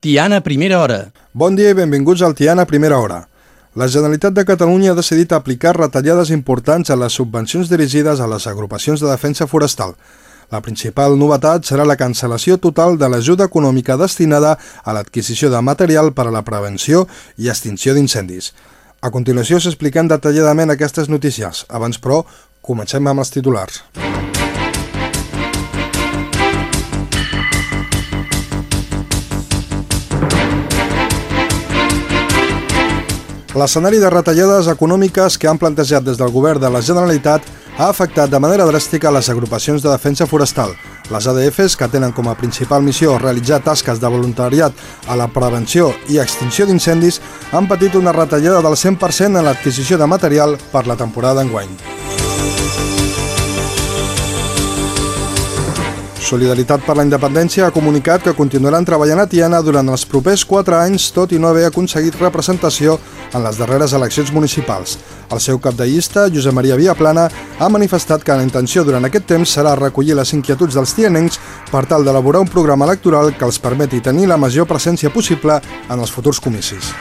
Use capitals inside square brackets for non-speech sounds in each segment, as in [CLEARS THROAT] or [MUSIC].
Tiana Primera Hora. Bon dia i benvinguts al Tiana Primera Hora. La Generalitat de Catalunya ha decidit aplicar retallades importants a les subvencions dirigides a les agrupacions de defensa forestal. La principal novetat serà la cancel·lació total de l'ajuda econòmica destinada a l'adquisició de material per a la prevenció i extinció d'incendis. A continuació s'expliquen detalladament aquestes notícies. Abans, però, comencem amb els titulars. L'escenari de retallades econòmiques que han plantejat des del govern de la Generalitat ha afectat de manera dràstica les agrupacions de defensa forestal. Les ADFs, que tenen com a principal missió realitzar tasques de voluntariat a la prevenció i extinció d'incendis, han patit una retallada del 100% en l'adquisició de material per la temporada d'enguany. Solidaritat per la Independència ha comunicat que continuaran treballant a Tiana durant els propers 4 anys, tot i no haver aconseguit representació en les darreres eleccions municipals. El seu cap de llista, Josep Maria Viaplana, ha manifestat que la intenció durant aquest temps serà recollir les inquietuds dels tianencs per tal d'elaborar un programa electoral que els permeti tenir la major presència possible en els futurs comicis.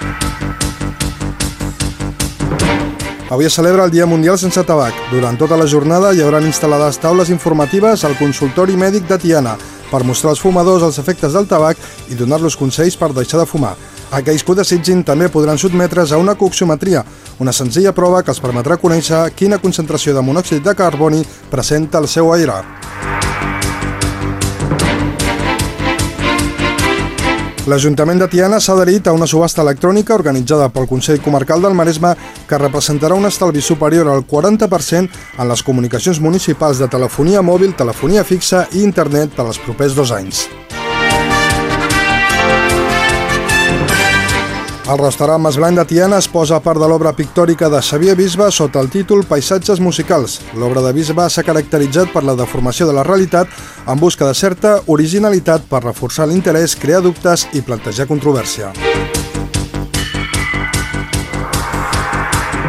Avui es celebra el Dia Mundial sense tabac. Durant tota la jornada hi hauran instal·lades taules informatives al consultori mèdic de Tiana per mostrar als fumadors els efectes del tabac i donar-los consells per deixar de fumar. Aquells que ho desitgin també podran sotmetre's a una coxiometria, una senzilla prova que els permetrà conèixer quina concentració de monòxid de carboni presenta el seu aire. L'Ajuntament de Tiana s'ha adherit a una subhasta electrònica organitzada pel Consell Comarcal del Maresme que representarà un estalvi superior al 40% en les comunicacions municipals de telefonia mòbil, telefonia fixa i internet per als propers dos anys. El restaurant Mas Blanc de Tiana es posa a part de l'obra pictòrica de Xavier Bisbe sota el títol Paisatges musicals. L'obra de Bisbe s'ha caracteritzat per la deformació de la realitat en busca de certa originalitat per reforçar l'interès, crear dubtes i plantejar controvèrsia.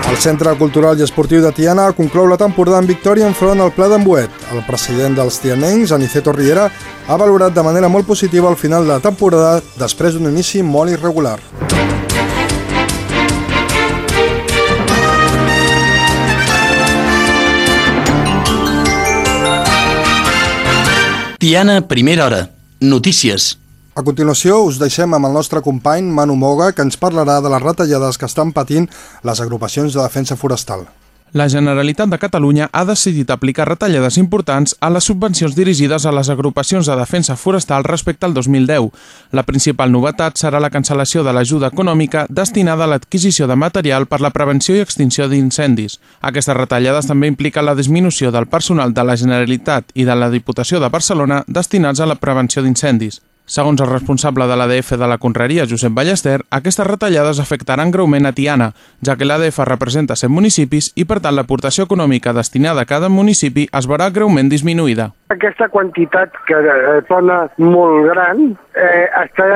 El Centre Cultural i Esportiu de Tiana conclou la temporada en victòria enfront al Pla d'Embuet. El president dels tianencs, Aniceto Riera, ha valorat de manera molt positiva el final de la temporada després d'un inici molt irregular. Tiana Primera Hora. Notícies. A continuació, us deixem amb el nostre company Manu Moga, que ens parlarà de les retallades que estan patint les agrupacions de defensa forestal. La Generalitat de Catalunya ha decidit aplicar retallades importants a les subvencions dirigides a les agrupacions de defensa forestal respecte al 2010. La principal novetat serà la cancel·lació de l'ajuda econòmica destinada a l'adquisició de material per la prevenció i extinció d'incendis. Aquestes retallades també impliquen la disminució del personal de la Generalitat i de la Diputació de Barcelona destinats a la prevenció d'incendis. Segons el responsable de l'ADF de la Conreria, Josep Ballester, aquestes retallades afectaran greument a Tiana, ja que l'ADF representa 100 municipis i, per tant, l'aportació econòmica destinada a cada municipi es veurà greument disminuïda. Aquesta quantitat que eh, sona molt gran eh, està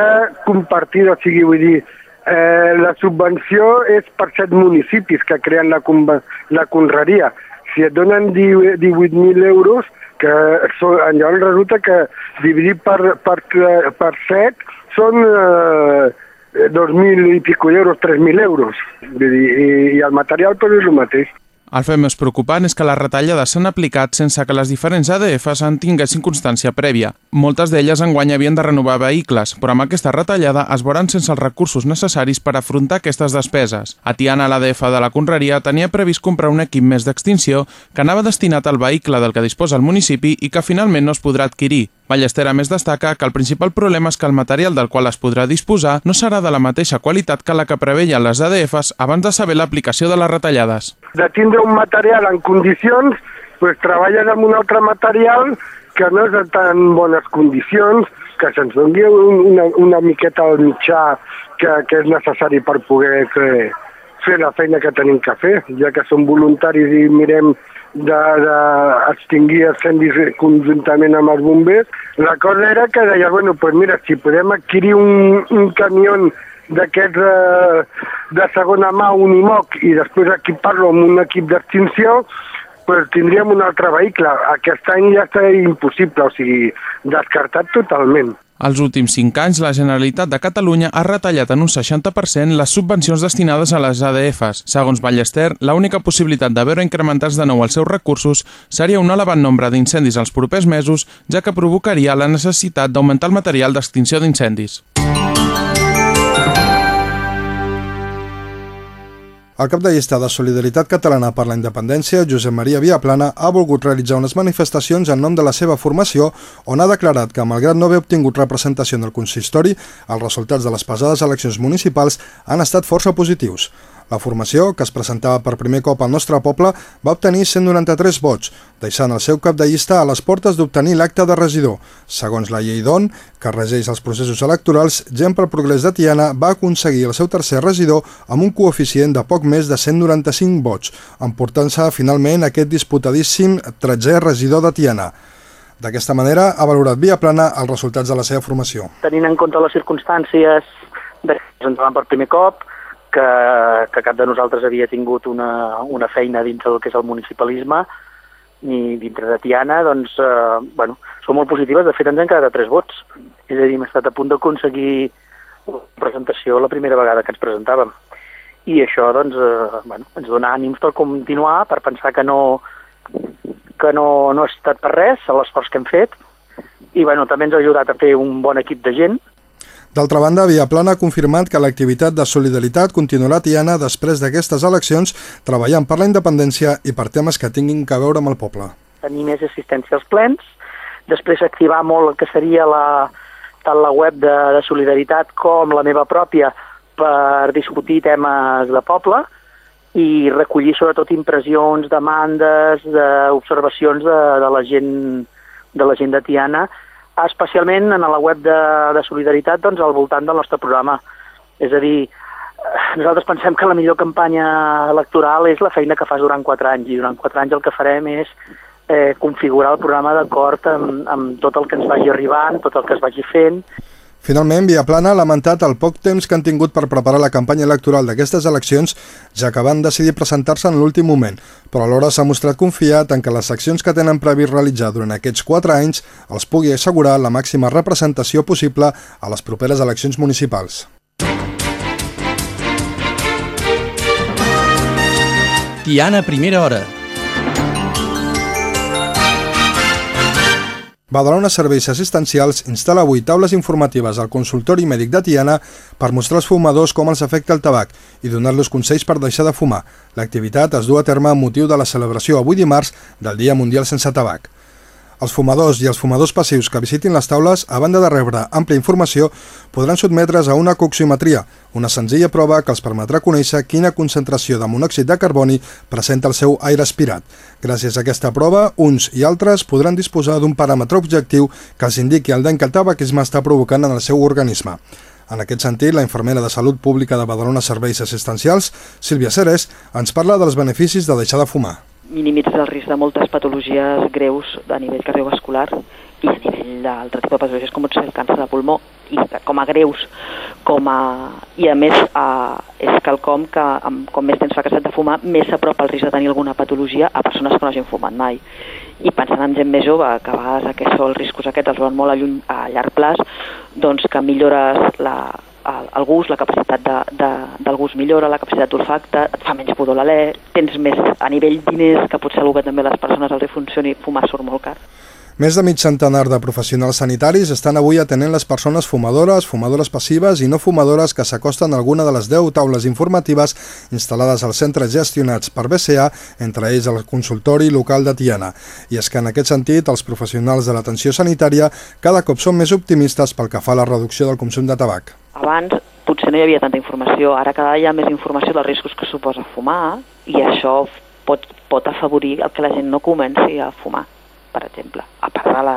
compartida, o sigui, vull dir, eh, la subvenció és per set municipis que creen la, la Conreria. Si et donen 18.000 euros, que llavors resulta que dividit per, per, per 7 són eh, 2.000 i pico d'euros, 3.000 euros. I, i el material però és el mateix. El fet més preocupant és que les retallades s'han aplicat sense que les diferents ADFs en tinguessin constància prèvia. Moltes d'elles enguany havien de renovar vehicles, però amb aquesta retallada es veuran sense els recursos necessaris per afrontar aquestes despeses. A Tiana, l'ADF de la Conreria tenia previst comprar un equip més d'extinció que anava destinat al vehicle del que disposa el municipi i que finalment no es podrà adquirir. Ballester a més destaca que el principal problema és que el material del qual es podrà disposar no serà de la mateixa qualitat que la que preveien les ADFs abans de saber l'aplicació de les retallades. De tindre un material en condicions, pues, treballen amb un altre material que no és tan bones condicions, que se'ns doni una, una miqueta al mitjà que, que és necessari per poder fer, fer la feina que tenim que fer, ja que som voluntaris i mirem d'extingir incendis conjuntament amb els bombers. La cosa era que deia, bueno, pues mira, si podem adquirir un, un camió d'aquests de, de segona mà, un IMOC, i després equipar-lo amb un equip d'extinció, pues tindríem un altre vehicle. Aquest any ja està impossible, o sigui, descartat totalment. Els últims 5 anys, la Generalitat de Catalunya ha retallat en un 60% les subvencions destinades a les ADFs. Segons Ballester, l'única possibilitat de veure incrementats de nou els seus recursos seria un elevat nombre d'incendis als propers mesos, ja que provocaria la necessitat d'augmentar el material d'extinció d'incendis. El cap de llista de Solidaritat Catalana per la Independència, Josep Maria Viaplana, ha volgut realitzar unes manifestacions en nom de la seva formació on ha declarat que, malgrat no haver obtingut representació en el consistori, els resultats de les passades eleccions municipals han estat força positius. La formació, que es presentava per primer cop al nostre poble, va obtenir 193 vots, deixant el seu cap de llista a les portes d'obtenir l'acte de regidor. Segons la llei d'ON, que regeix els processos electorals, Gent pel Progrés de Tiana va aconseguir el seu tercer regidor amb un coeficient de poc més de 195 vots, emportant-se finalment aquest disputadíssim 13è regidor de Tiana. D'aquesta manera ha valorat via plana els resultats de la seva formació. Tenint en compte les circumstàncies de presentaven per primer cop, que, que cap de nosaltres havia tingut una, una feina dintre del que és el municipalisme, ni dintre de Tiana, doncs, eh, bueno, són molt positives. De fet, ens han quedat a tres vots. És a dir, hem estat a punt d'aconseguir presentació la primera vegada que ens presentàvem. I això, doncs, eh, bueno, ens dona ànims per continuar, per pensar que no, que no, no ha estat per res l'esforç que hem fet. I, bueno, també ens ha ajudat a fer un bon equip de gent, D'altra banda, Viaplana ha confirmat que l'activitat de solidaritat continuarà Tiana després d'aquestes eleccions treballant per la independència i per temes que tinguin que veure amb el poble. Tenir més assistència als plens, després activar molt el que seria la, tant la web de, de solidaritat com la meva pròpia per discutir temes de poble i recollir sobretot impressions, demandes, d'observacions de, de la gent de la gent de Tiana especialment en la web de, de Solidaritat doncs, al voltant del nostre programa. És a dir, eh, nosaltres pensem que la millor campanya electoral és la feina que fas durant quatre anys i durant quatre anys el que farem és eh, configurar el programa d'acord amb, amb tot el que ens vagi arribant, tot el que es vagi fent Finalment, Viaplana ha lamentat el poc temps que han tingut per preparar la campanya electoral d'aquestes eleccions, ja que van decidir presentar-se en l'últim moment, però alhora s'ha mostrat confiat en que les accions que tenen previst realitzar durant aquests quatre anys els pugui assegurar la màxima representació possible a les properes eleccions municipals. Tiana, primera hora. Badalona Serveis Assistencials instal·la avui taules informatives al consultori mèdic de Tiana per mostrar als fumadors com els afecta el tabac i donar-los consells per deixar de fumar. L'activitat es du a terme amb motiu de la celebració avui dimarts del Dia Mundial Sense Tabac. Els fumadors i els fumadors passius que visitin les taules, a banda de rebre àmplia informació, podran sotmetre's a una coximetria, una senzilla prova que els permetrà conèixer quina concentració de monòxid de carboni presenta el seu aire aspirat. Gràcies a aquesta prova, uns i altres podran disposar d'un paràmetre objectiu que els indiqui el dany que el tabaquisme està provocant en el seu organisme. En aquest sentit, la infermera de Salut Pública de Badalona Serveis Assistencials, Sílvia Ceres, ens parla dels beneficis de deixar de fumar minimitza el risc de moltes patologies greus a nivell cardiovascular i a nivell d'altre tipus de patologies com pot ser el càncer de pulmó i com a greus com a, i a més a, és quelcom que amb, com més temps fa que s'ha de fumar més s'apropa el risc de tenir alguna patologia a persones que no hagin fumat mai. I pensant en gent més jove que a vegades aquests, els riscos aquests els veuen molt a, lluny, a llarg plaç doncs que millores la, el, el gust, la capacitat de, de, del gust millora, la capacitat d'olfacte, et fa menys pudor l'alè, tens més a nivell diners, que potser algú que també les persones els funcioni, fumar surt molt car. Més de mig centenar de professionals sanitaris estan avui atenent les persones fumadores, fumadores passives i no fumadores que s'acosten a alguna de les 10 taules informatives instal·lades als centres gestionats per BCA, entre ells el consultori local de Tiana. I és que en aquest sentit els professionals de l'atenció sanitària cada cop són més optimistes pel que fa a la reducció del consum de tabac. Abans potser no hi havia tanta informació, ara cada dia hi ha més informació dels riscos que suposa fumar i això pot, pot afavorir el que la gent no comenci a fumar per exemple. A part de, la,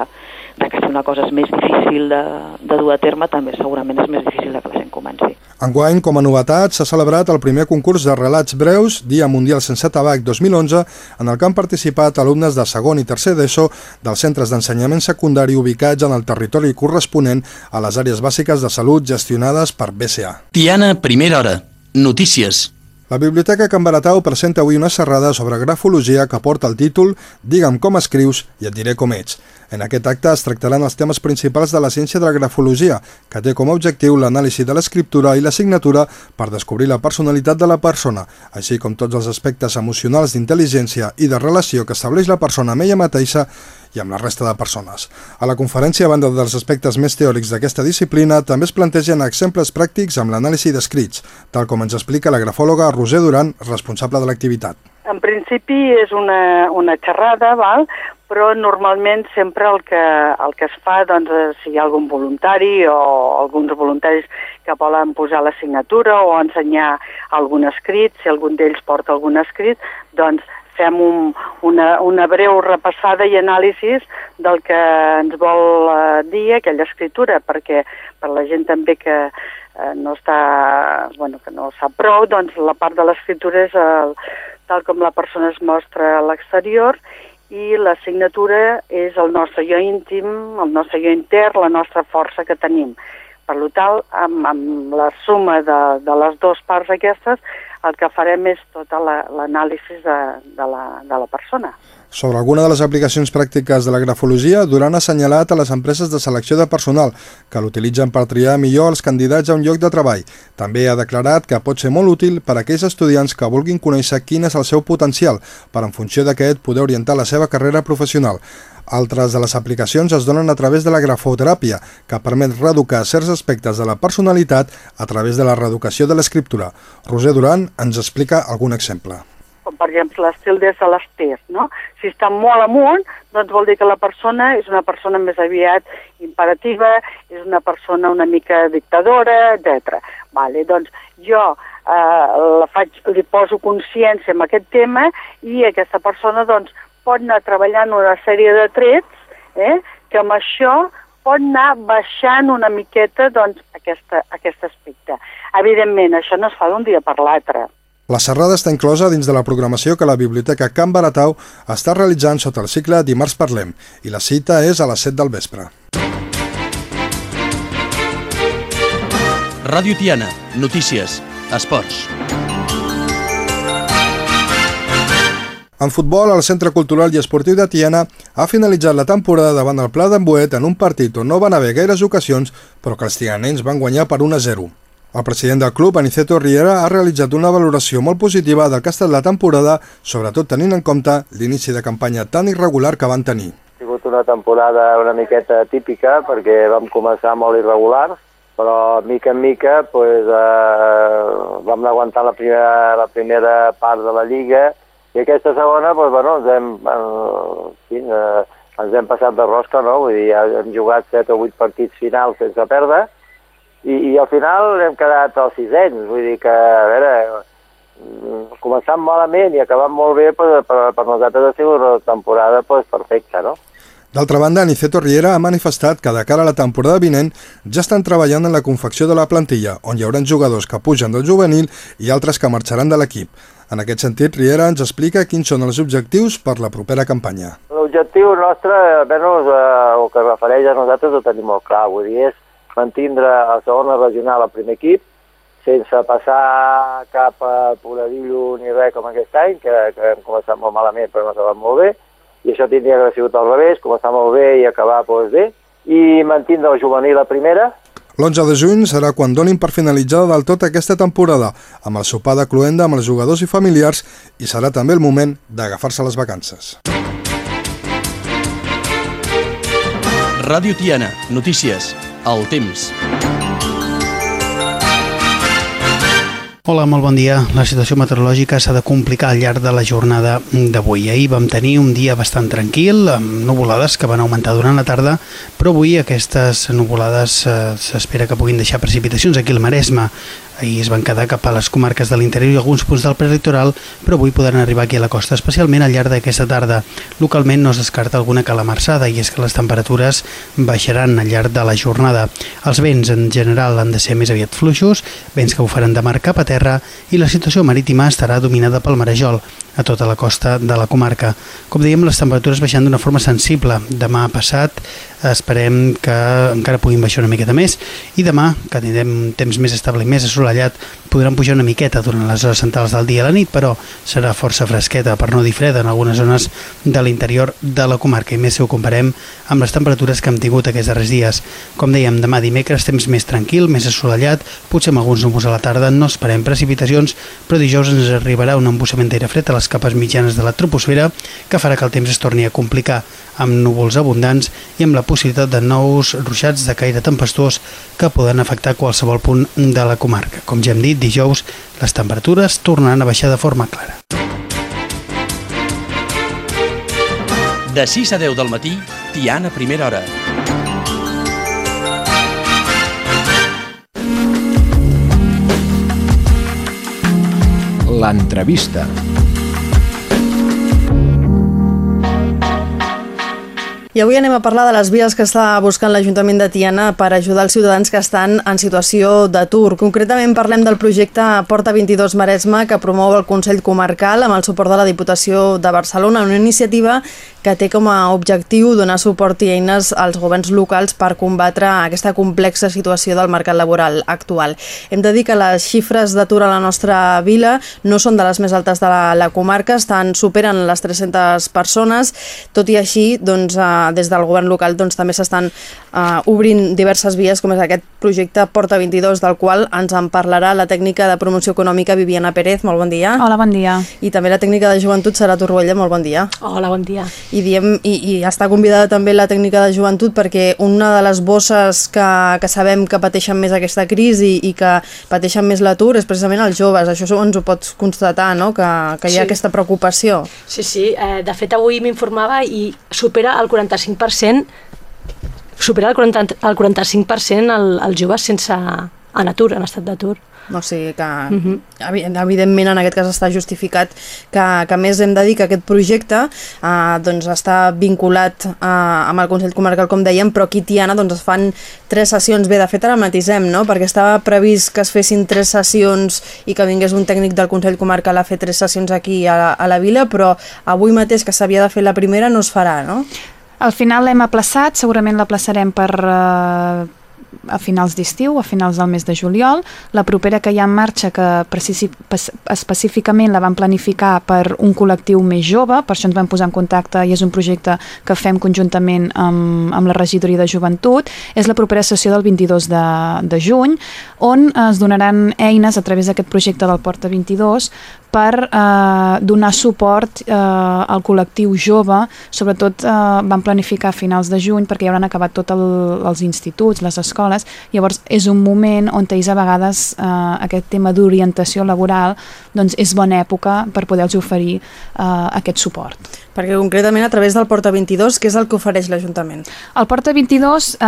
de que si una cosa és més difícil de, de dur a terme, també segurament és més difícil de que la gent comenci. Enguany, com a novetat, s'ha celebrat el primer concurs de relats breus, Dia Mundial Sense Tabac 2011, en el que han participat alumnes de segon i tercer d'ESO dels centres d'ensenyament secundari ubicats en el territori corresponent a les àrees bàsiques de salut gestionades per BCA. Tiana, primera hora. Notícies. La Biblioteca Can Baratau presenta avui una serrada sobre grafologia que porta el títol Digue'm com escrius i et diré com ets. En aquest acte es tractaran els temes principals de la ciència de la grafologia, que té com a objectiu l'anàlisi de l'escriptura i la signatura per descobrir la personalitat de la persona, així com tots els aspectes emocionals d'intel·ligència i de relació que estableix la persona amb ella mateixa i amb la resta de persones. A la conferència, a banda dels aspectes més teòrics d'aquesta disciplina, també es plantegen exemples pràctics amb l'anàlisi d'escrits, tal com ens explica la grafòloga Roser Duran, responsable de l'activitat. En principi és una, una xerrada, val? però normalment sempre el que, el que es fa, doncs, si hi ha algun voluntari o alguns voluntaris que volen posar la signatura o ensenyar algun escrit, si algun d'ells porta algun escrit, doncs fem un, una, una breu repassada i anàlisis del que ens vol eh, dir aquella escritura, perquè per la gent també que eh, no està, bueno, que no sap prou, doncs la part de l'escriptura és el, tal com la persona es mostra a l'exterior i la signatura és el nostre jo íntim, el nostre jo intern, la nostra força que tenim. Per tant, amb, amb la suma de, de les dues parts aquestes, el que farem és tota l'anàlisi la, de, de, la, de la persona. Sobre alguna de les aplicacions pràctiques de la grafologia, Duran ha assenyalat a les empreses de selecció de personal, que l'utilitzen per triar millor els candidats a un lloc de treball. També ha declarat que pot ser molt útil per a aquells estudiants que vulguin conèixer quin és el seu potencial, per en funció d'aquest poder orientar la seva carrera professional. Altres de les aplicacions es donen a través de la grafoteràpia, que permet reeducar certs aspectes de la personalitat a través de la reeducació de l'escriptura. Roser Duran ens explica algun exemple. Com per exemple l'estil des de l'ester, no? Si està molt amunt, doncs vol dir que la persona és una persona més aviat imperativa, és una persona una mica dictadora, etc. Vale, doncs jo eh, la faig, li poso consciència en aquest tema i aquesta persona doncs, pot anar treballant una sèrie de trets eh, que amb això pot anar baixant una miqueta doncs, aquesta, aquest aspecte. Evidentment, això no es fa d'un dia per l'altre. La serrada està inclosa dins de la programació que la Biblioteca Can Baratau està realitzant sota el cicle Dimarts Parlem i la cita és a les 7 del vespre. Ràdio Tiana, notícies, esports. En futbol, el Centre Cultural i Esportiu de Tiana ha finalitzat la temporada davant el Pla d'Embuet en un partit on no van haver gaires ocasions, però que els tianencs van guanyar per 1 a 0. El president del club, Aniceto Riera, ha realitzat una valoració molt positiva del que ha estat la temporada, sobretot tenint en compte l'inici de campanya tan irregular que van tenir. Ha sigut una temporada una miqueta típica perquè vam començar molt irregulars, però mica en mica pues, eh, vam aguantar la primera, la primera part de la Lliga i aquesta segona, doncs, bueno, ens hem, eh, sí, eh, ens hem passat de rosca, no? Vull dir, hem jugat 7 o 8 partits finals sense perdre, i, i al final hem quedat als sisens, vull dir que, a veure, començant malament i acabant molt bé, pues, per, per nosaltres ha sigut una temporada pues, perfecta, no? D'altra banda, Aniceto Riera ha manifestat que de cara a la temporada vinent ja estan treballant en la confecció de la plantilla, on hi haurà jugadors que pugen del juvenil i altres que marxaran de l'equip. En aquest sentit, Riera ens explica quins són els objectius per la propera campanya. L'objectiu nostre, almenys eh, el que refereix a nosaltres, ho tenim molt clar, vull dir, és mantindre a segona regional el primer equip, sense passar cap a Poradillo ni res com aquest any, que, que hem començat molt malament però hem acabat molt bé, i això tindria que haver sigut al revés, començar molt bé i acabar doncs, bé, i mantindre el juvenil a primera, L'11 de juny serà quan donin per finalitzada del tot aquesta temporada, amb el sopar de cluenda amb els jugadors i familiars i serà també el moment d'agafar-se les vacances. Ràdio Tiana, notícies, el temps. Hola, molt bon dia. La situació meteorològica s'ha de complicar al llarg de la jornada d'avui. Ahir vam tenir un dia bastant tranquil, amb nuvolades que van augmentar durant la tarda, però avui aquestes nuvolades eh, s'espera que puguin deixar precipitacions aquí al Maresme. Ahir es van quedar cap a les comarques de l'interior i alguns punts del prelitoral, però avui podran arribar aquí a la costa, especialment al llarg d'aquesta tarda. Localment no es descarta alguna calamarsada i és que les temperatures baixaran al llarg de la jornada. Els vents en general han de ser més aviat fluixos, vents que ho faran de mar cap a terra i la situació marítima estarà dominada pel marejol a tota la costa de la comarca. Com dèiem, les temperatures baixant d'una forma sensible. Demà passat esperem que encara puguin baixar una miqueta més. I demà, que tindrem temps més estable i més assolellat, podran pujar una miqueta durant les hores centrals del dia a la nit, però serà força fresqueta, per no dir freda, en algunes zones de l'interior de la comarca, i més si ho comparem amb les temperatures que hem tingut aquests darrers dies. Com dèiem, demà dimecres temps més tranquil, més assolellat, potser amb alguns núvols a la tarda, no esperem precipitacions, però dijous ens arribarà un embussament d'aire fred a les capes mitjanes de la troposfera que farà que el temps es torni a complicar amb núvols abundants i amb la possibilitat de nous ruixats de caire tempestós que poden afectar qualsevol punt de la comarca. Com ja hem dit, dijous les temperatures tornaran a baixar de forma clara. De 6 a 10 del matí, Tiana Primera Hora. L'entrevista. I avui anem a parlar de les vies que està buscant l'Ajuntament de Tiana per ajudar els ciutadans que estan en situació d'atur. Concretament parlem del projecte Porta 22 Maresme que promou el Consell Comarcal amb el suport de la Diputació de Barcelona, una iniciativa que té com a objectiu donar suport i eines als governs locals per combatre aquesta complexa situació del mercat laboral actual. Hem de dir que les xifres d'atur a la nostra vila no són de les més altes de la, la comarca, estan superen les 300 persones, tot i així doncs, eh, des del govern local doncs, també s'estan eh, obrint diverses vies, com és aquest projecte Porta 22, del qual ens en parlarà la tècnica de promoció econòmica Viviana Pérez, molt bon dia. Hola, bon dia. I també la tècnica de joventut Sara Torroella, molt bon dia. Hola, bon dia i, diem, i, i està convidada també la tècnica de joventut perquè una de les bosses que, que sabem que pateixen més aquesta crisi i que pateixen més l'atur és precisament els joves. Això ens ho pots constatar, no? que, que hi ha sí. aquesta preocupació. Sí, sí. Eh, de fet, avui m'informava i supera el 45% supera el, 40, el 45% el, els joves sense en atur, en estat d'atur. O sigui que, uh mhm. -huh. evidentment, en aquest cas està justificat que, que més hem de dir que aquest projecte eh, doncs està vinculat eh, amb el Consell Comarcal, com dèiem, però aquí Tiana doncs, es fan tres sessions. Bé, de fet, ara matisem, no?, perquè estava previst que es fessin tres sessions i que vingués un tècnic del Consell Comarcal a fer tres sessions aquí a, a la vila, però avui mateix que s'havia de fer la primera no es farà, no? Al final l'hem aplaçat, segurament l'aplaçarem per... Eh a finals d'estiu, a finals del mes de juliol. La propera que hi ha en marxa, que específicament la vam planificar per un col·lectiu més jove, per això ens vam posar en contacte i és un projecte que fem conjuntament amb, amb la regidoria de joventut, és la propera sessió del 22 de, de juny, on es donaran eines a través d'aquest projecte del Porta 22 per eh, donar suport eh, al col·lectiu jove, sobretot eh, van planificar a finals de juny perquè ja hauran acabat tots el, els instituts, les escoles, llavors és un moment on ells a vegades eh, aquest tema d'orientació laboral doncs és bona època per poder-los oferir eh, aquest suport. Perquè concretament a través del Porta 22, què és el que ofereix l'Ajuntament? El Porta 22 eh,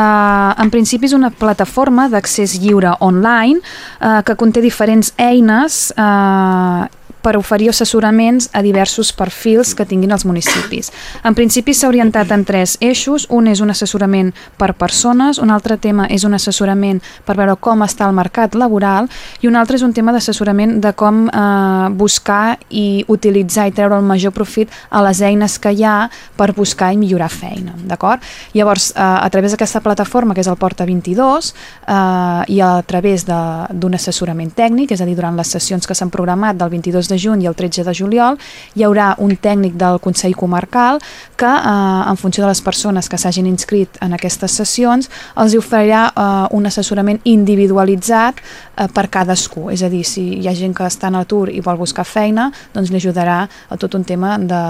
en principi és una plataforma d'accés lliure online eh, que conté diferents eines eh, per oferir assessoraments a diversos perfils que tinguin els municipis. En principi s'ha orientat en tres eixos. Un és un assessorament per persones, un altre tema és un assessorament per veure com està el mercat laboral i un altre és un tema d'assessorament de com eh, buscar i utilitzar i treure el major profit a les eines que hi ha per buscar i millorar feina. D'acord? Llavors, eh, a través d'aquesta plataforma, que és el Porta 22, eh, i a través d'un assessorament tècnic, és a dir, durant les sessions que s'han programat del 22 de juny i el 13 de juliol hi haurà un tècnic del Consell Comarcal que, eh, en funció de les persones que s'hagin inscrit en aquestes sessions, els oferirà eh, un assessorament individualitzat eh, per cadascú. És a dir, si hi ha gent que està en atur i vol buscar feina, doncs li ajudarà a tot un tema de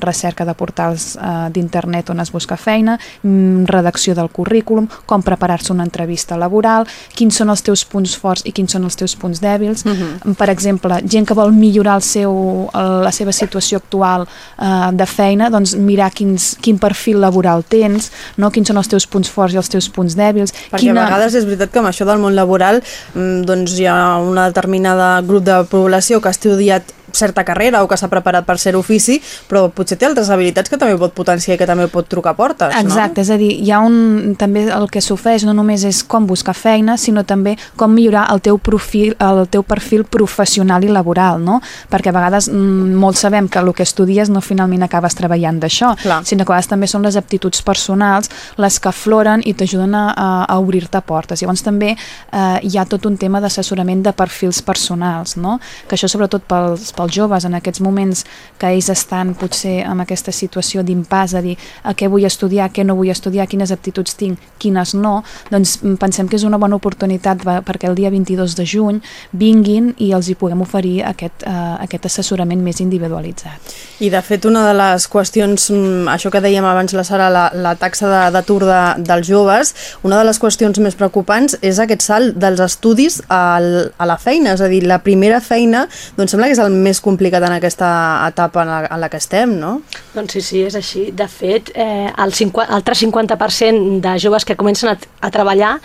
recerca de portals eh, d'internet on es busca feina, mm, redacció del currículum, com preparar-se una entrevista laboral, quins són els teus punts forts i quins són els teus punts dèbils. Uh mhm. -huh. Per exemple, gent que vol millorar el seu, la seva situació actual eh, de feina, doncs mirar quins, quin perfil laboral tens, no? quins són els teus punts forts i els teus punts dèbils. Perquè quina... a vegades és veritat que amb això del món laboral mm, doncs hi ha una determinada grup de població que ha estudiat certa carrera o que s'ha preparat per ser ofici, però potser té altres habilitats que també pot potenciar i que també pot trucar portes, Exacte, no? és a dir, hi ha un... també el que s'ofereix no només és com buscar feina, sinó també com millorar el teu profil, el teu perfil professional i laboral, no? Perquè a vegades mm, molts sabem que el que estudies no finalment acabes treballant d'això, sinó que a vegades també són les aptituds personals les que afloren i t'ajuden a, a, a obrir-te portes. Llavors també eh, hi ha tot un tema d'assessorament de perfils personals, no? Que això sobretot pels, pels joves en aquests moments que ells estan potser en aquesta situació d'impàs, a dir a què vull estudiar, què no vull estudiar, quines aptituds tinc, quines no, doncs mm, pensem que és una bona oportunitat perquè el dia 22 de juny vinguin i els hi puguem oferir aquest, eh, aquest assessorament més individualitzat. I de fet una de les qüestions, mm, això que dèiem abans la Sara, la, la taxa d'atur de, de, dels joves, una de les qüestions més preocupants és aquest salt dels estudis al, a la feina, és a dir, la primera feina doncs sembla que és el més complicat en aquesta etapa en la, en la que estem, no? Doncs sí, sí, és així. De fet, eh, el, 50, el 350% de joves que comencen a, a treballar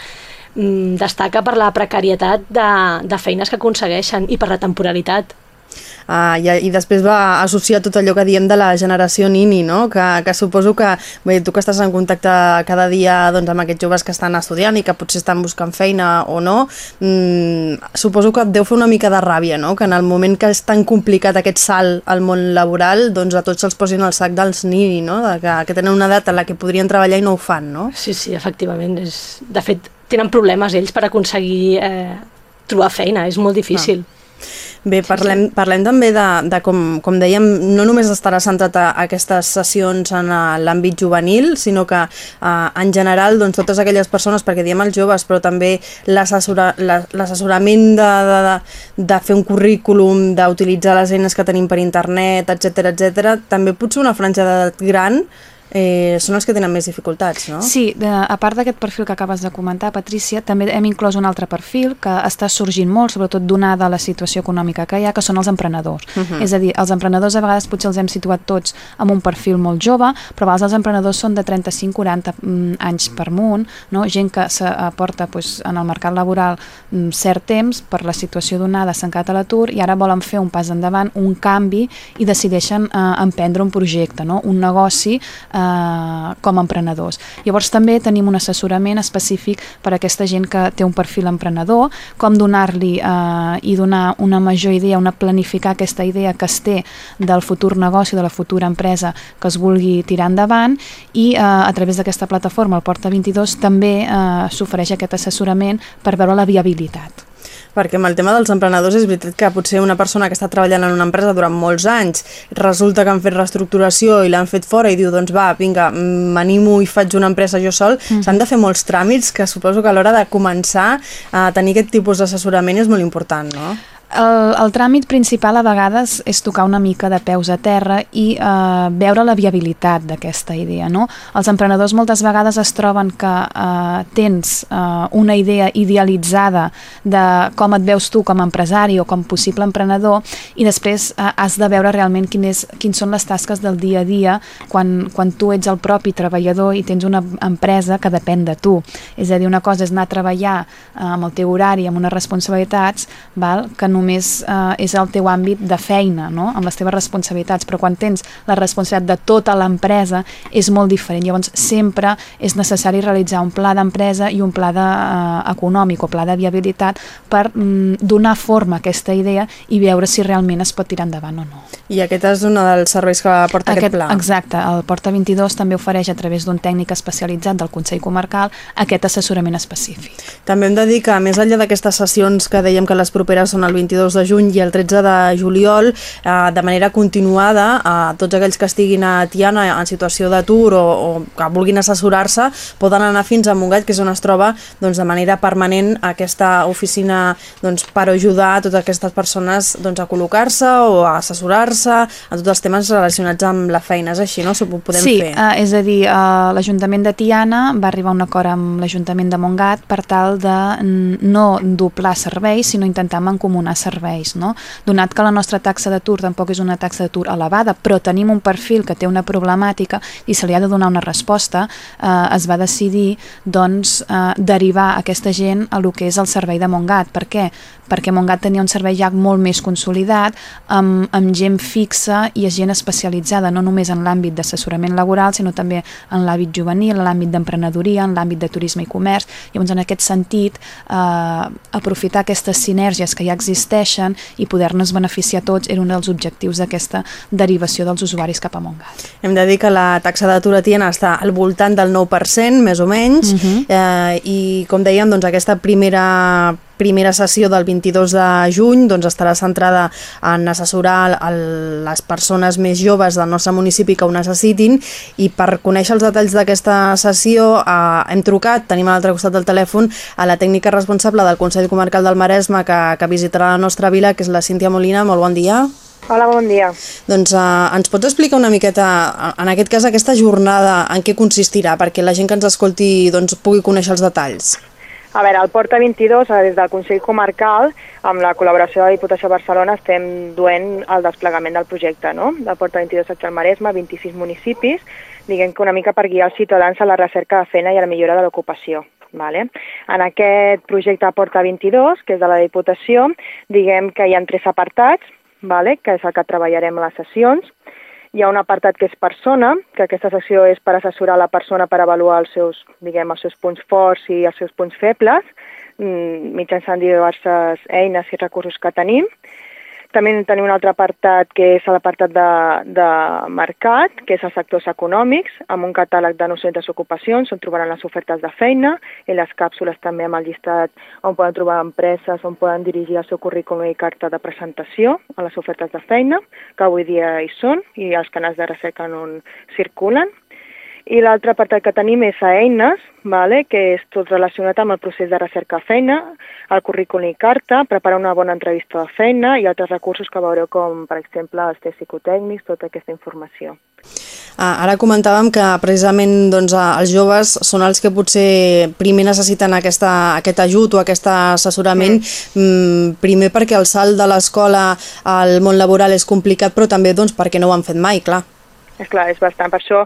mm, destaca per la precarietat de, de feines que aconsegueixen i per la temporalitat. Uh, i, i després va associar tot allò que diem de la generació Nini, no? que, que suposo que bé, tu que estàs en contacte cada dia doncs, amb aquests joves que estan estudiant i que potser estan buscant feina o no, mm, suposo que et deu fer una mica de ràbia, no? que en el moment que és tan complicat aquest salt al món laboral, doncs a tots els posin el sac dels Nini, no? de que, que tenen una edat en la que podrien treballar i no ho fan. No? Sí, sí, efectivament. És... De fet, tenen problemes ells per aconseguir eh, trobar feina, és molt difícil. Ah. Bé, parlem, parlem també de, de com, com dèiem, no només estarà centrat a, aquestes sessions en l'àmbit juvenil, sinó que uh, en general doncs, totes aquelles persones, perquè diem els joves, però també l'assessorament de, de, de, de fer un currículum, d'utilitzar les eines que tenim per internet, etc etc, també potser una franja d'edat gran eh, són els que tenen més dificultats, no? Sí, de, a part d'aquest perfil que acabes de comentar, Patrícia, també hem inclòs un altre perfil que està sorgint molt, sobretot donada la situació econòmica que hi ha, que són els emprenedors. Uh -huh. És a dir, els emprenedors a vegades potser els hem situat tots amb un perfil molt jove, però a vegades els emprenedors són de 35-40 mm, anys per munt, no? gent que aporta pues, en el mercat laboral mm, cert temps per la situació donada, s'han quedat a l'atur i ara volen fer un pas endavant, un canvi i decideixen eh, emprendre un projecte, no? un negoci eh, eh, com a emprenedors. Llavors també tenim un assessorament específic per a aquesta gent que té un perfil emprenedor, com donar-li eh, i donar una major idea, una planificar aquesta idea que es té del futur negoci, de la futura empresa que es vulgui tirar endavant i eh, a través d'aquesta plataforma, el Porta 22, també eh, s'ofereix aquest assessorament per veure la viabilitat perquè amb el tema dels emprenedors és veritat que potser una persona que està treballant en una empresa durant molts anys resulta que han fet reestructuració i l'han fet fora i diu doncs va, vinga, m'animo i faig una empresa jo sol, mm. s'han de fer molts tràmits que suposo que a l'hora de començar a tenir aquest tipus d'assessorament és molt important, no? El, el tràmit principal a vegades és tocar una mica de peus a terra i eh, veure la viabilitat d'aquesta idea. No? Els emprenedors moltes vegades es troben que eh, tens eh, una idea idealitzada de com et veus tu com a empresari o com possible emprenedor i després eh, has de veure realment quin és, quins són les tasques del dia a dia quan, quan tu ets el propi treballador i tens una empresa que depèn de tu. És a dir, una cosa és anar a treballar eh, amb el teu horari, amb unes responsabilitats, val? que no només eh, és el teu àmbit de feina, no? amb les teves responsabilitats, però quan tens la responsabilitat de tota l'empresa és molt diferent. Llavors sempre és necessari realitzar un pla d'empresa i un pla de, eh, econòmic o pla de viabilitat per mm, donar forma a aquesta idea i veure si realment es pot tirar endavant o no. I aquest és un dels serveis que porta aquest, aquest pla. Exacte, el Porta 22 també ofereix a través d'un tècnic especialitzat del Consell Comarcal aquest assessorament específic. També hem de dir que més enllà d'aquestes sessions que dèiem que les properes són el 20 22 de juny i el 13 de juliol eh, de manera continuada a tots aquells que estiguin a Tiana en situació d'atur o, o que vulguin assessorar-se poden anar fins a Montgat que és on es troba doncs, de manera permanent aquesta oficina doncs, per ajudar a totes aquestes persones doncs, a col·locar-se o a assessorar-se a tots els temes relacionats amb la feina és així, no? S'ho podem sí, fer. Sí, uh, és a dir, uh, l'Ajuntament de Tiana va arribar a un acord amb l'Ajuntament de Montgat per tal de no doblar serveis, sinó intentar mancomunar serveis. No? Donat que la nostra taxa d'atur tampoc és una taxa d'atur elevada, però tenim un perfil que té una problemàtica i se li ha de donar una resposta, eh, es va decidir doncs, eh, derivar aquesta gent a lo que és el servei de Montgat. Per què? Perquè Montgat tenia un servei ja molt més consolidat, amb, amb gent fixa i gent especialitzada, no només en l'àmbit d'assessorament laboral, sinó també en l'àmbit juvenil, en l'àmbit d'emprenedoria, en l'àmbit de turisme i comerç. Llavors, en aquest sentit, eh, aprofitar aquestes sinergies que ja existeixen i poder-nos beneficiar tots era un dels objectius d'aquesta derivació dels usuaris cap a Montgat. Hem de dir que la taxa d'atur a Tiana està al voltant del 9%, més o menys, uh -huh. eh, i com dèiem, doncs, aquesta primera primera sessió del 22 de juny doncs, estarà centrada en assessorar el, les persones més joves del nostre municipi que ho necessitin i per conèixer els detalls d'aquesta sessió eh, hem trucat, tenim a l'altre costat del telèfon a la tècnica responsable del Consell Comarcal del Maresme que, que visitarà la nostra vila, que és la Cíntia Molina. Molt bon dia. Hola, bon dia. Doncs uh, ens pots explicar una miqueta, en aquest cas, aquesta jornada, en què consistirà, perquè la gent que ens escolti doncs, pugui conèixer els detalls? A veure, el Porta 22, eh, des del Consell Comarcal, amb la col·laboració de la Diputació de Barcelona, estem duent el desplegament del projecte, no? del Porta 22 Sacs al Maresme, 26 municipis, diguem que una mica per guiar els ciutadans a la recerca de feina i a la millora de l'ocupació. Vale? En aquest projecte Porta 22, que és de la Diputació, diguem que hi ha tres apartats, vale? que és el que treballarem a les sessions, hi ha un apartat que és persona, que aquesta secció és per assessorar la persona per avaluar els seus, diguem, els seus punts forts i els seus punts febles, mm, mitjançant diverses eines i recursos que tenim. També tenim un altre apartat que és l'apartat de, de mercat, que és els sectors econòmics, amb un catàleg de 900 ocupacions on trobaran les ofertes de feina i les càpsules també amb el llistat on poden trobar empreses, on poden dirigir el seu currículum i carta de presentació a les ofertes de feina, que avui dia hi són, i els canals de recerca on circulen. I l'altre apartat que tenim és a eines, vale? que és tot relacionat amb el procés de recerca de feina, el currículum i carta, preparar una bona entrevista de feina i altres recursos que veureu com, per exemple, els tests psicotècnics, tota aquesta informació. Ah, ara comentàvem que precisament doncs, els joves són els que potser primer necessiten aquesta, aquest ajut o aquest assessorament, mm. mm. primer perquè el salt de l'escola al món laboral és complicat, però també doncs, perquè no ho han fet mai, clar. És clar, és bastant. Per això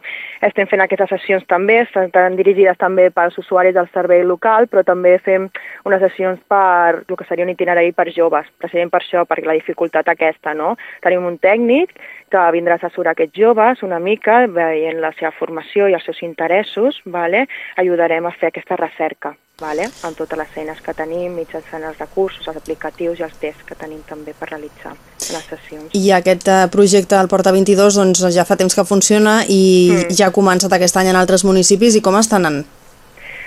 estem fent aquestes sessions també, estan dirigides també pels usuaris del servei local, però també fem unes sessions per el que seria un itinerari per joves, precisament per això, perquè la dificultat aquesta, no? Tenim un tècnic que vindrà a assessorar aquests joves una mica, veient la seva formació i els seus interessos, vale? ajudarem a fer aquesta recerca vale? amb totes les eines que tenim, mitjançant els recursos, els aplicatius i els tests que tenim també per realitzar les sessions. I aquest eh, projecte del Porta 22 doncs, ja fa temps que funciona i mm. ja ha començat aquest any en altres municipis i com estan anant?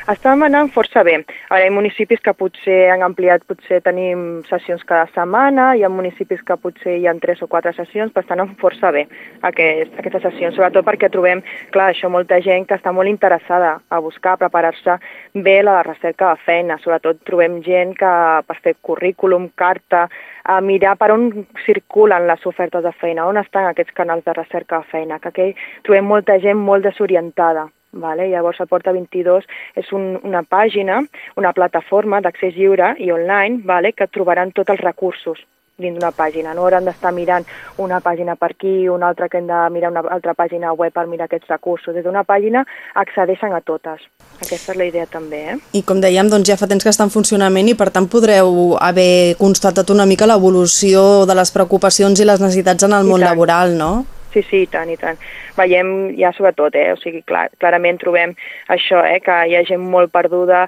Estàvem anant força bé. Ara, hi ha municipis que potser han ampliat, potser tenim sessions cada setmana, hi ha municipis que potser hi ha tres o quatre sessions, però estan força bé aquest, aquestes sessions, sobretot perquè trobem, clar, això, molta gent que està molt interessada a buscar, a preparar-se bé la recerca de feina, sobretot trobem gent que per fer currículum, carta, a mirar per on circulen les ofertes de feina, on estan aquests canals de recerca de feina, que aquí trobem molta gent molt desorientada Vale? Llavors el Porta 22 és un, una pàgina, una plataforma d'accés lliure i online vale? que trobaran tots els recursos dins d'una pàgina. No hauran d'estar mirant una pàgina per aquí, una altra que hem de mirar una altra pàgina web per mirar aquests recursos. Des d'una pàgina accedeixen a totes. Aquesta és la idea també. Eh? I com dèiem, doncs ja fa temps que està en funcionament i per tant podreu haver constatat una mica l'evolució de les preocupacions i les necessitats en el I món tant. laboral, no? Sí, sí, i tant, i tant. Veiem ja sobretot, eh? o sigui, clar, clarament trobem això, eh? que hi ha gent molt perduda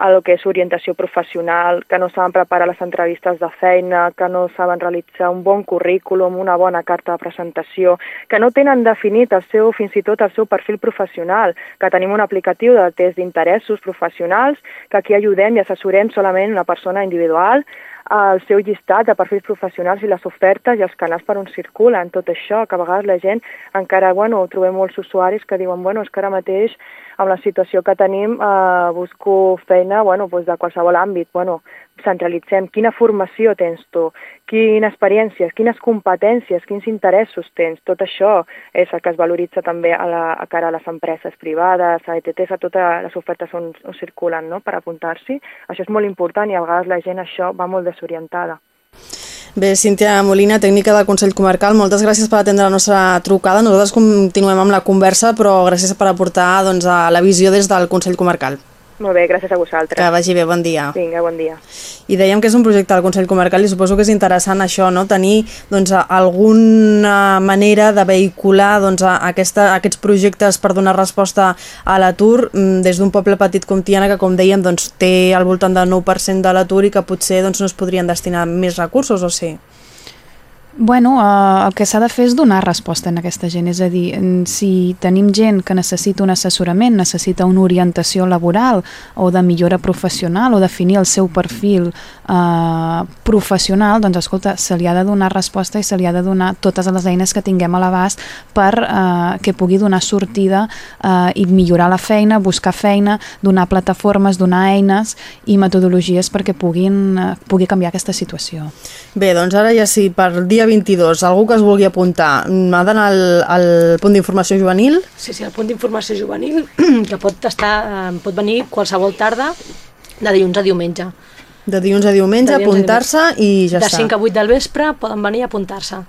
a lo que és orientació professional, que no saben preparar les entrevistes de feina, que no saben realitzar un bon currículum, una bona carta de presentació, que no tenen definit el seu, fins i tot el seu perfil professional, que tenim un aplicatiu de test d'interessos professionals, que aquí ajudem i assessorem solament una persona individual, el seu llistat de perfils professionals i les ofertes i els canals per on circulen, tot això, que a vegades la gent encara, bueno, trobem molts usuaris que diuen, bueno, és que ara mateix amb la situació que tenim eh, busco feina bueno, doncs de qualsevol àmbit. Bueno, centralitzem quina formació tens tu, quines experiències, quines competències, quins interessos tens. Tot això és el que es valoritza també a, la, a cara a les empreses privades, a ETTs, a totes les ofertes on, on circulen no? per apuntar-s'hi. Això és molt important i a vegades la gent això va molt desorientada. Bé, Cíntia Molina, tècnica del Consell Comarcal, moltes gràcies per atendre la nostra trucada. Nosaltres continuem amb la conversa, però gràcies per aportar doncs, a la visió des del Consell Comarcal. Molt bé, gràcies a vosaltres. Que vagi bé, bon dia. Vinga, bon dia. I dèiem que és un projecte del Consell Comarcal i suposo que és interessant això, no? tenir doncs, alguna manera de vehicular doncs, aquesta, aquests projectes per donar resposta a l'atur mm, des d'un poble petit com Tiana, que com dèiem doncs, té al voltant del 9% de l'atur i que potser doncs, no es podrien destinar més recursos, o sí? Bueno, eh, el que s'ha de fer és donar resposta a aquesta gent, és a dir, si tenim gent que necessita un assessorament, necessita una orientació laboral o de millora professional o definir el seu perfil eh, professional, doncs escolta, se li ha de donar resposta i se li ha de donar totes les eines que tinguem a l'abast per eh, que pugui donar sortida eh, i millorar la feina, buscar feina, donar plataformes, donar eines i metodologies perquè puguin, eh, pugui canviar aquesta situació. Bé, doncs ara ja sí, per dia 22, algú que es vulgui apuntar, ha d'anar al, al punt d'informació juvenil? Sí, sí, el punt d'informació juvenil, [CLEARS THROAT] que pot, estar, pot venir qualsevol tarda de dilluns a diumenge. De dilluns a diumenge, apuntar-se i ja de està. De 5 a 8 del vespre poden venir a apuntar-se.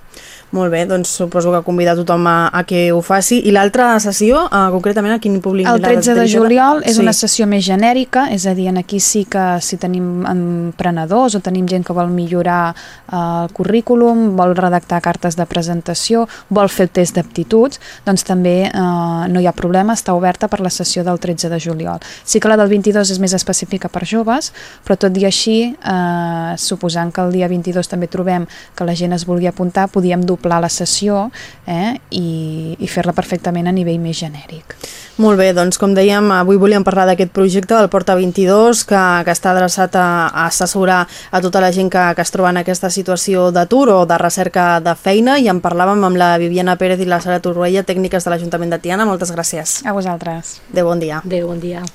Molt bé, doncs suposo que convida tothom a, a que ho faci. I l'altra sessió, uh, concretament, a quin públic? El 13 de juliol és sí. una sessió més genèrica, és a dir, en aquí sí que si tenim emprenedors o tenim gent que vol millorar uh, el currículum, vol redactar cartes de presentació, vol fer el test d'aptituds, doncs també uh, no hi ha problema, està oberta per la sessió del 13 de juliol. Sí que la del 22 és més específica per joves, però tot i així, uh, suposant que el dia 22 també trobem que la gent es vulgui apuntar, podíem doblar doblar la sessió eh, i, i fer-la perfectament a nivell més genèric. Molt bé, doncs com dèiem, avui volíem parlar d'aquest projecte del Porta 22 que, que està adreçat a, a assessorar a tota la gent que, que es troba en aquesta situació d'atur o de recerca de feina i en parlàvem amb la Viviana Pérez i la Sara Torroella, tècniques de l'Ajuntament de Tiana. Moltes gràcies. A vosaltres. De bon dia. De bon dia.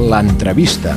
L'entrevista.